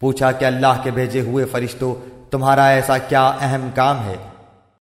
पूछा कि अल्लाह के भेजे हुए फरिश्तों तुम्हारा ऐसा क्या अहम काम है?